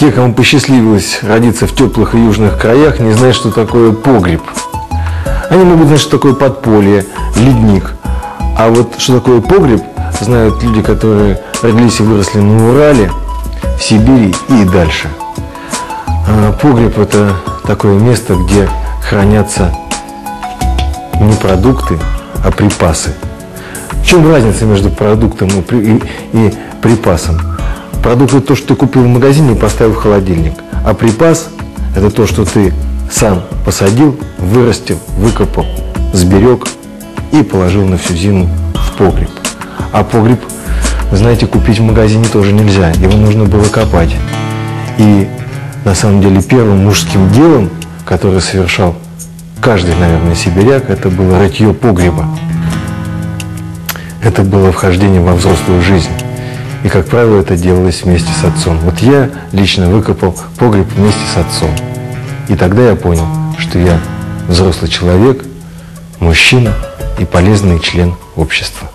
Те, кому посчастливилось родиться в теплых и южных краях, не знают, что такое погреб. Они могут знать, что такое подполье, ледник. А вот что такое погреб, знают люди, которые родились и выросли на Урале, в Сибири и дальше. А Погреб – это такое место, где хранятся не продукты, а припасы. В чем разница между продуктом и, и- и припасом? Продукт – это то, что ты купил в магазине и поставил в холодильник. А припас – это то, что ты сам посадил, вырастил, выкопал, сберег и положил на всю зиму в погреб. А погреб, знаете, купить в магазине тоже нельзя. Его нужно было копать. И на самом деле первым мужским делом, которое совершал каждый, наверное, сибиряк, это было рытье погреба. Это было вхождение во взрослую жизнь. И, как правило, это делалось вместе с отцом. Вот я лично выкопал погреб вместе с отцом. И тогда я понял, что я взрослый человек, мужчина и полезный член общества.